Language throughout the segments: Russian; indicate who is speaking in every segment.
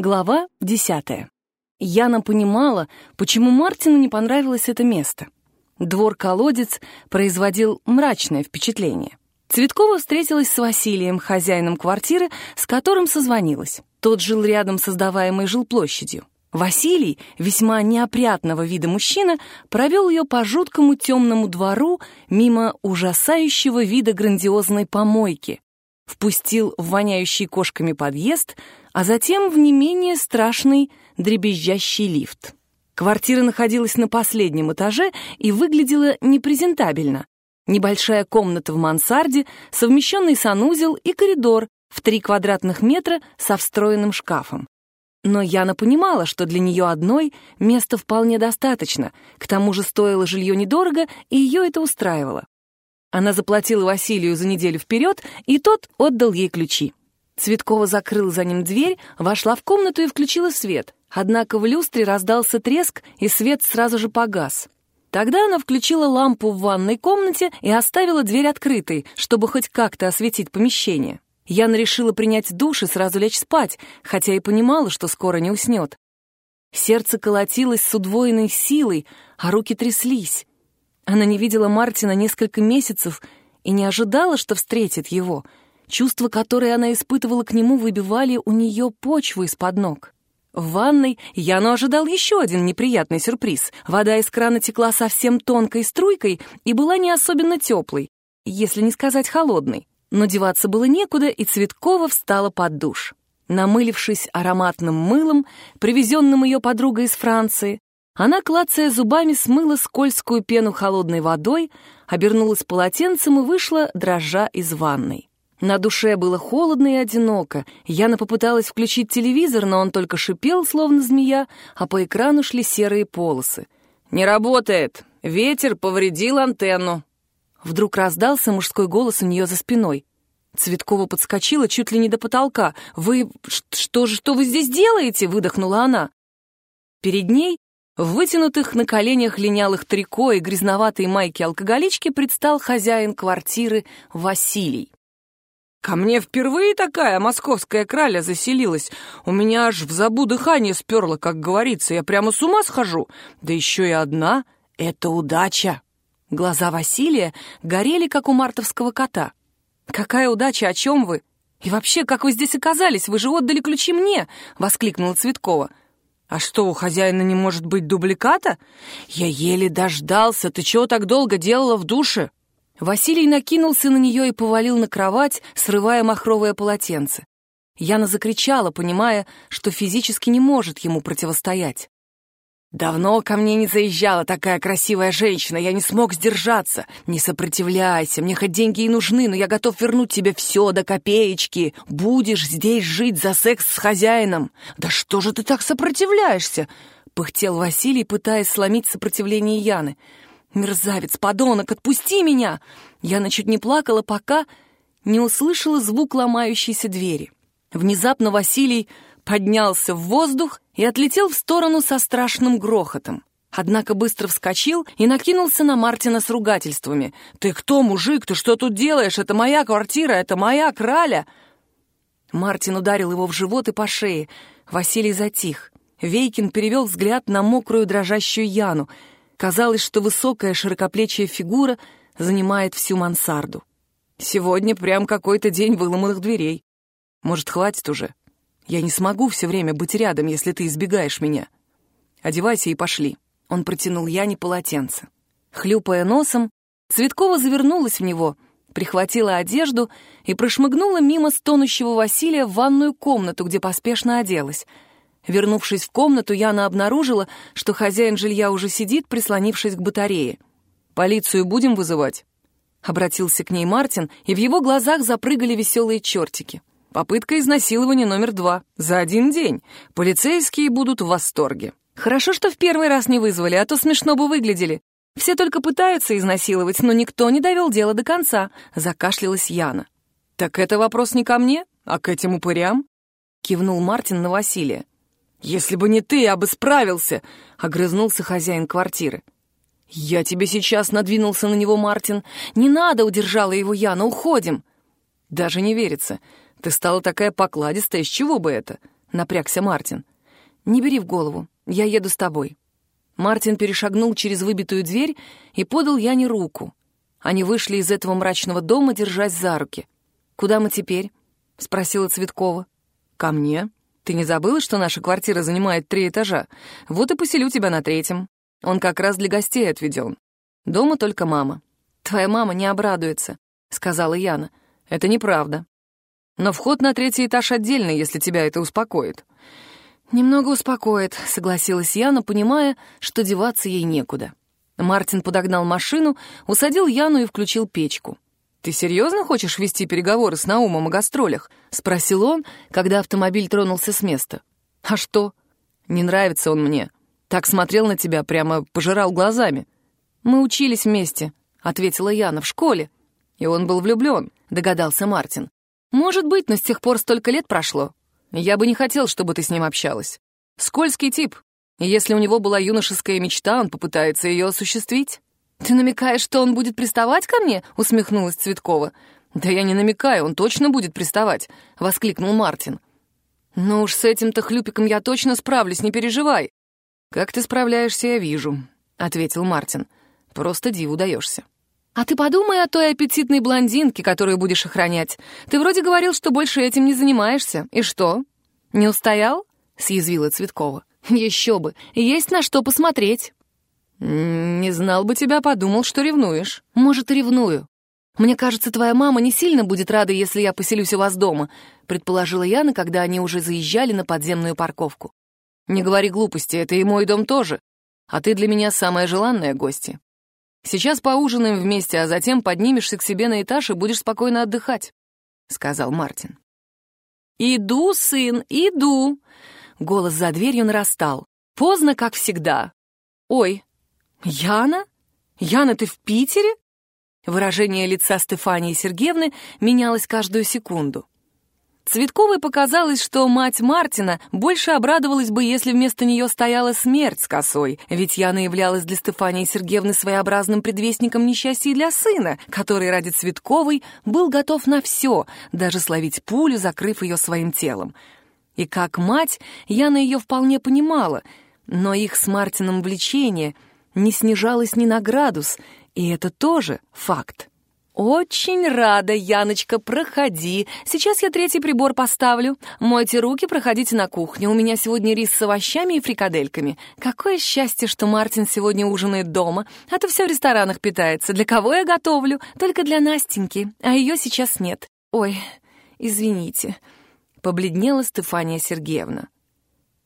Speaker 1: Глава десятая. Яна понимала, почему Мартину не понравилось это место. Двор-колодец производил мрачное впечатление. Цветкова встретилась с Василием, хозяином квартиры, с которым созвонилась. Тот жил рядом с создаваемой жилплощадью. Василий, весьма неопрятного вида мужчина, провел ее по жуткому темному двору мимо ужасающего вида грандиозной помойки, впустил в воняющий кошками подъезд, а затем в не менее страшный дребезжащий лифт. Квартира находилась на последнем этаже и выглядела непрезентабельно. Небольшая комната в мансарде, совмещенный санузел и коридор в три квадратных метра со встроенным шкафом. Но Яна понимала, что для нее одной места вполне достаточно, к тому же стоило жилье недорого, и ее это устраивало. Она заплатила Василию за неделю вперед, и тот отдал ей ключи. Цветкова закрыла за ним дверь, вошла в комнату и включила свет. Однако в люстре раздался треск, и свет сразу же погас. Тогда она включила лампу в ванной комнате и оставила дверь открытой, чтобы хоть как-то осветить помещение. Яна решила принять душ и сразу лечь спать, хотя и понимала, что скоро не уснет. Сердце колотилось с удвоенной силой, а руки тряслись. Она не видела Мартина несколько месяцев и не ожидала, что встретит его. Чувства, которые она испытывала к нему, выбивали у нее почву из-под ног. В ванной Яну ожидал еще один неприятный сюрприз. Вода из крана текла совсем тонкой струйкой и была не особенно теплой, если не сказать холодной. Но деваться было некуда, и Цветкова встала под душ. Намылившись ароматным мылом, привезенным ее подругой из Франции, она, клацая зубами, смыла скользкую пену холодной водой, обернулась полотенцем и вышла, дрожа из ванной. На душе было холодно и одиноко. Яна попыталась включить телевизор, но он только шипел, словно змея, а по экрану шли серые полосы. «Не работает! Ветер повредил антенну!» Вдруг раздался мужской голос у нее за спиной. Цветкова подскочила чуть ли не до потолка. «Вы... что же, что вы здесь делаете?» — выдохнула она. Перед ней в вытянутых на коленях линялых трико и грязноватой майке алкоголички предстал хозяин квартиры Василий. «Ко мне впервые такая московская краля заселилась. У меня аж в забу дыхание сперло, как говорится. Я прямо с ума схожу. Да еще и одна. Это удача!» Глаза Василия горели, как у мартовского кота. «Какая удача, о чем вы? И вообще, как вы здесь оказались? Вы же отдали ключи мне!» — воскликнула Цветкова. «А что, у хозяина не может быть дубликата? Я еле дождался. Ты чего так долго делала в душе?» Василий накинулся на нее и повалил на кровать, срывая махровое полотенце. Яна закричала, понимая, что физически не может ему противостоять. «Давно ко мне не заезжала такая красивая женщина, я не смог сдержаться. Не сопротивляйся, мне хоть деньги и нужны, но я готов вернуть тебе все до копеечки. Будешь здесь жить за секс с хозяином. Да что же ты так сопротивляешься?» — пыхтел Василий, пытаясь сломить сопротивление Яны. «Мерзавец, подонок, отпусти меня!» Яна чуть не плакала, пока не услышала звук ломающейся двери. Внезапно Василий поднялся в воздух и отлетел в сторону со страшным грохотом. Однако быстро вскочил и накинулся на Мартина с ругательствами. «Ты кто, мужик? Ты что тут делаешь? Это моя квартира, это моя краля!» Мартин ударил его в живот и по шее. Василий затих. Вейкин перевел взгляд на мокрую дрожащую Яну. Казалось, что высокая широкоплечья фигура занимает всю мансарду. Сегодня прям какой-то день выломанных дверей. Может, хватит уже? Я не смогу все время быть рядом, если ты избегаешь меня. Одевайся и пошли». Он протянул Яне полотенце. Хлюпая носом, Цветкова завернулась в него, прихватила одежду и прошмыгнула мимо стонущего Василия в ванную комнату, где поспешно оделась. Вернувшись в комнату, Яна обнаружила, что хозяин жилья уже сидит, прислонившись к батарее. «Полицию будем вызывать?» Обратился к ней Мартин, и в его глазах запрыгали веселые чертики. Попытка изнасилования номер два. За один день. Полицейские будут в восторге. Хорошо, что в первый раз не вызвали, а то смешно бы выглядели. Все только пытаются изнасиловать, но никто не довел дело до конца. Закашлялась Яна. «Так это вопрос не ко мне, а к этим упырям?» Кивнул Мартин на Василия. «Если бы не ты, я бы справился!» — огрызнулся хозяин квартиры. «Я тебе сейчас надвинулся на него, Мартин. Не надо!» — удержала его Яна. «Уходим!» «Даже не верится. Ты стала такая покладистая. С чего бы это?» — напрягся Мартин. «Не бери в голову. Я еду с тобой». Мартин перешагнул через выбитую дверь и подал Яне руку. Они вышли из этого мрачного дома, держась за руки. «Куда мы теперь?» — спросила Цветкова. «Ко мне. Ты не забыла, что наша квартира занимает три этажа? Вот и поселю тебя на третьем. Он как раз для гостей отведен. Дома только мама. Твоя мама не обрадуется, сказала Яна. Это неправда. Но вход на третий этаж отдельный, если тебя это успокоит. Немного успокоит, согласилась Яна, понимая, что деваться ей некуда. Мартин подогнал машину, усадил Яну и включил печку. «Ты серьезно хочешь вести переговоры с Наумом о гастролях?» — спросил он, когда автомобиль тронулся с места. «А что? Не нравится он мне. Так смотрел на тебя, прямо пожирал глазами. Мы учились вместе, ответила Яна в школе. И он был влюблен, догадался Мартин. Может быть, но с тех пор столько лет прошло. Я бы не хотел, чтобы ты с ним общалась. Скользкий тип. Если у него была юношеская мечта, он попытается ее осуществить. Ты намекаешь, что он будет приставать ко мне? усмехнулась Цветкова. Да я не намекаю, он точно будет приставать, воскликнул Мартин. Ну уж с этим-то хлюпиком я точно справлюсь, не переживай. «Как ты справляешься, я вижу», — ответил Мартин. «Просто диву даешься». «А ты подумай о той аппетитной блондинке, которую будешь охранять. Ты вроде говорил, что больше этим не занимаешься. И что? Не устоял?» — съязвила Цветкова. «Еще бы. Есть на что посмотреть». «Не знал бы тебя, подумал, что ревнуешь». «Может, и ревную. Мне кажется, твоя мама не сильно будет рада, если я поселюсь у вас дома», предположила Яна, когда они уже заезжали на подземную парковку. Не говори глупости, это и мой дом тоже. А ты для меня самая желанная гостья. Сейчас поужинаем вместе, а затем поднимешься к себе на этаж и будешь спокойно отдыхать», — сказал Мартин. «Иду, сын, иду!» Голос за дверью нарастал. «Поздно, как всегда». «Ой, Яна? Яна, ты в Питере?» Выражение лица Стефании Сергеевны менялось каждую секунду. Цветковой показалось, что мать Мартина больше обрадовалась бы, если вместо нее стояла смерть с косой, ведь Яна являлась для Стефании Сергеевны своеобразным предвестником несчастья для сына, который ради Цветковой был готов на все, даже словить пулю, закрыв ее своим телом. И как мать, Яна ее вполне понимала, но их с Мартином влечение не снижалось ни на градус, и это тоже факт. «Очень рада, Яночка, проходи. Сейчас я третий прибор поставлю. Мойте руки, проходите на кухню. У меня сегодня рис с овощами и фрикадельками. Какое счастье, что Мартин сегодня ужинает дома, а то все в ресторанах питается. Для кого я готовлю? Только для Настеньки, а ее сейчас нет. Ой, извините». Побледнела Стефания Сергеевна.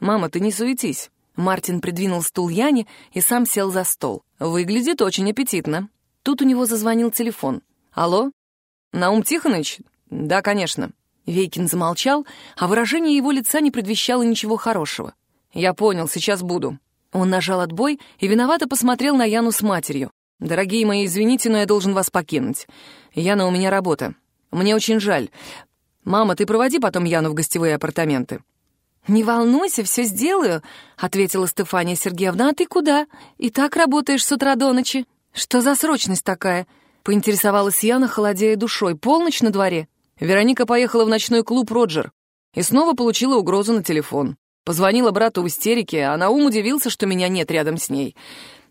Speaker 1: «Мама, ты не суетись». Мартин придвинул стул Яне и сам сел за стол. «Выглядит очень аппетитно». Тут у него зазвонил телефон. «Алло? Наум Тихонович? Да, конечно». Вейкин замолчал, а выражение его лица не предвещало ничего хорошего. «Я понял, сейчас буду». Он нажал отбой и виновато посмотрел на Яну с матерью. «Дорогие мои, извините, но я должен вас покинуть. Яна, у меня работа. Мне очень жаль. Мама, ты проводи потом Яну в гостевые апартаменты». «Не волнуйся, все сделаю», — ответила Стефания Сергеевна. «А ты куда? И так работаешь с утра до ночи». «Что за срочность такая?» — поинтересовалась Яна, холодея душой. «Полночь на дворе?» Вероника поехала в ночной клуб «Роджер» и снова получила угрозу на телефон. Позвонила брату в истерике, а Наум удивился, что меня нет рядом с ней.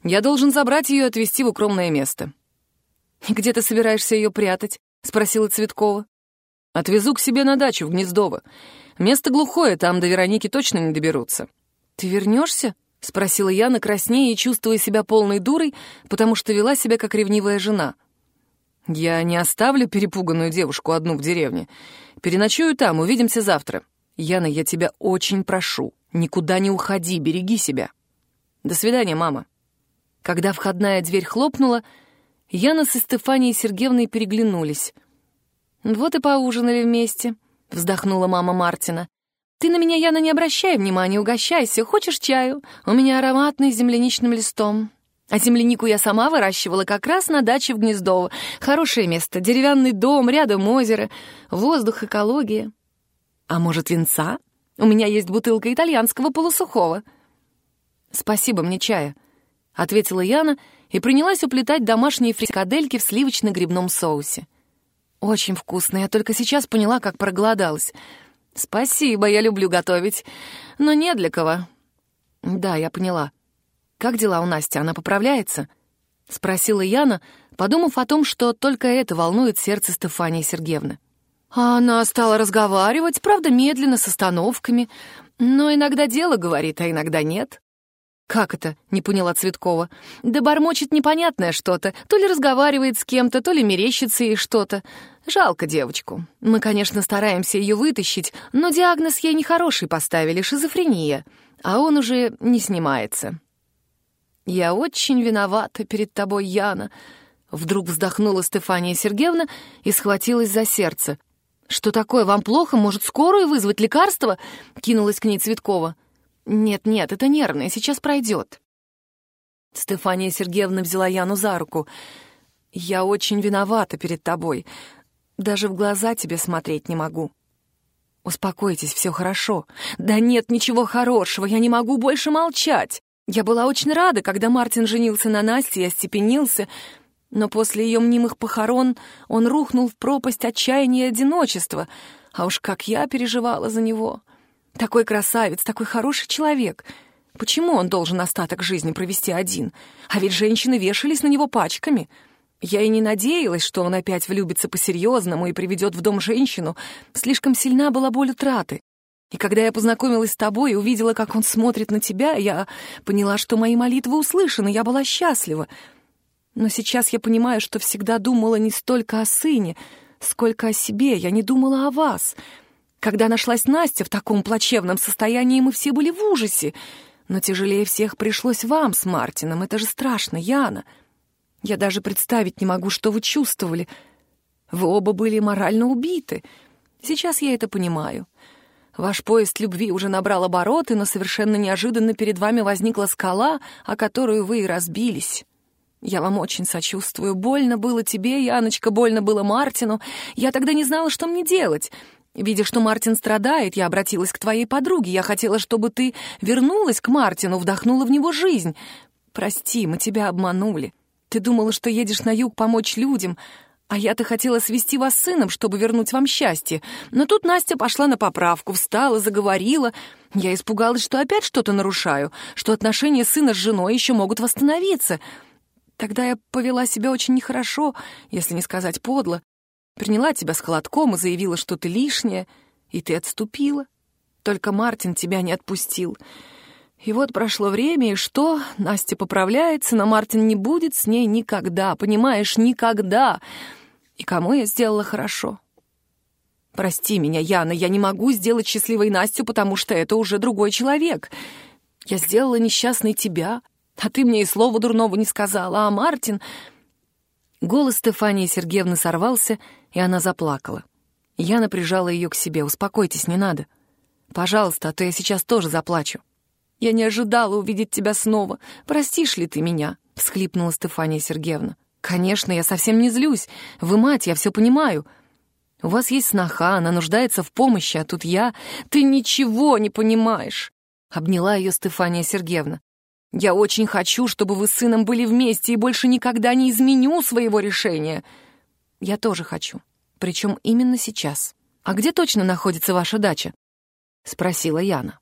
Speaker 1: Я должен забрать ее и отвезти в укромное место. «Где ты собираешься ее прятать?» — спросила Цветкова. «Отвезу к себе на дачу в Гнездово. Место глухое, там до Вероники точно не доберутся». «Ты вернешься?» — спросила Яна краснее и чувствуя себя полной дурой, потому что вела себя как ревнивая жена. «Я не оставлю перепуганную девушку одну в деревне. Переночую там, увидимся завтра. Яна, я тебя очень прошу, никуда не уходи, береги себя. До свидания, мама». Когда входная дверь хлопнула, Яна со Стефанией Сергеевной переглянулись. «Вот и поужинали вместе», — вздохнула мама Мартина. Ты на меня, Яна, не обращай внимания, угощайся. Хочешь чаю? У меня ароматный с земляничным листом. А землянику я сама выращивала как раз на даче в Гнездово. Хорошее место, деревянный дом, рядом озеро, воздух, экология. А может, винца? У меня есть бутылка итальянского полусухого. Спасибо, мне чая, — ответила Яна и принялась уплетать домашние фрикадельки в сливочно-грибном соусе. Очень вкусно, я только сейчас поняла, как проголодалась. Спасибо, я люблю готовить, но не для кого. Да, я поняла. Как дела у Насти, она поправляется? Спросила Яна, подумав о том, что только это волнует сердце Стефании Сергеевны. А она стала разговаривать, правда, медленно, с остановками, но иногда дело говорит, а иногда нет. «Как это?» — не поняла Цветкова. «Да бормочет непонятное что-то. То ли разговаривает с кем-то, то ли мерещится ей что-то. Жалко девочку. Мы, конечно, стараемся ее вытащить, но диагноз ей нехороший поставили — шизофрения, а он уже не снимается». «Я очень виновата перед тобой, Яна», — вдруг вздохнула Стефания Сергеевна и схватилась за сердце. «Что такое, вам плохо? Может, скорую вызвать лекарство?» — кинулась к ней Цветкова. «Нет-нет, это нервное, сейчас пройдет». Стефания Сергеевна взяла Яну за руку. «Я очень виновата перед тобой. Даже в глаза тебе смотреть не могу». «Успокойтесь, все хорошо». «Да нет ничего хорошего, я не могу больше молчать. Я была очень рада, когда Мартин женился на Насте и остепенился, но после ее мнимых похорон он рухнул в пропасть отчаяния и одиночества, а уж как я переживала за него». Такой красавец, такой хороший человек. Почему он должен остаток жизни провести один? А ведь женщины вешались на него пачками. Я и не надеялась, что он опять влюбится по-серьезному и приведет в дом женщину. Слишком сильна была боль утраты. И когда я познакомилась с тобой и увидела, как он смотрит на тебя, я поняла, что мои молитвы услышаны, я была счастлива. Но сейчас я понимаю, что всегда думала не столько о сыне, сколько о себе. Я не думала о вас — когда нашлась Настя в таком плачевном состоянии, мы все были в ужасе. Но тяжелее всех пришлось вам с Мартином. Это же страшно, Яна. Я даже представить не могу, что вы чувствовали. Вы оба были морально убиты. Сейчас я это понимаю. Ваш поезд любви уже набрал обороты, но совершенно неожиданно перед вами возникла скала, о которую вы и разбились. Я вам очень сочувствую. Больно было тебе, Яночка, больно было Мартину. Я тогда не знала, что мне делать. Видя, что Мартин страдает, я обратилась к твоей подруге. Я хотела, чтобы ты вернулась к Мартину, вдохнула в него жизнь. Прости, мы тебя обманули. Ты думала, что едешь на юг помочь людям, а я-то хотела свести вас с сыном, чтобы вернуть вам счастье. Но тут Настя пошла на поправку, встала, заговорила. Я испугалась, что опять что-то нарушаю, что отношения сына с женой еще могут восстановиться. Тогда я повела себя очень нехорошо, если не сказать подло. Приняла тебя с холодком и заявила, что ты лишняя, и ты отступила. Только Мартин тебя не отпустил. И вот прошло время, и что? Настя поправляется, но Мартин не будет с ней никогда, понимаешь, никогда. И кому я сделала хорошо? Прости меня, Яна, я не могу сделать счастливой Настю, потому что это уже другой человек. Я сделала несчастной тебя, а ты мне и слова дурного не сказала, а Мартин... Голос Стефании Сергеевны сорвался, и она заплакала. Я прижала ее к себе. «Успокойтесь, не надо. Пожалуйста, а то я сейчас тоже заплачу». «Я не ожидала увидеть тебя снова. Простишь ли ты меня?» — всхлипнула Стефания Сергеевна. «Конечно, я совсем не злюсь. Вы мать, я все понимаю. У вас есть сноха, она нуждается в помощи, а тут я... Ты ничего не понимаешь!» — обняла ее Стефания Сергеевна. Я очень хочу, чтобы вы с сыном были вместе и больше никогда не изменю своего решения. Я тоже хочу. Причем именно сейчас. А где точно находится ваша дача? Спросила Яна.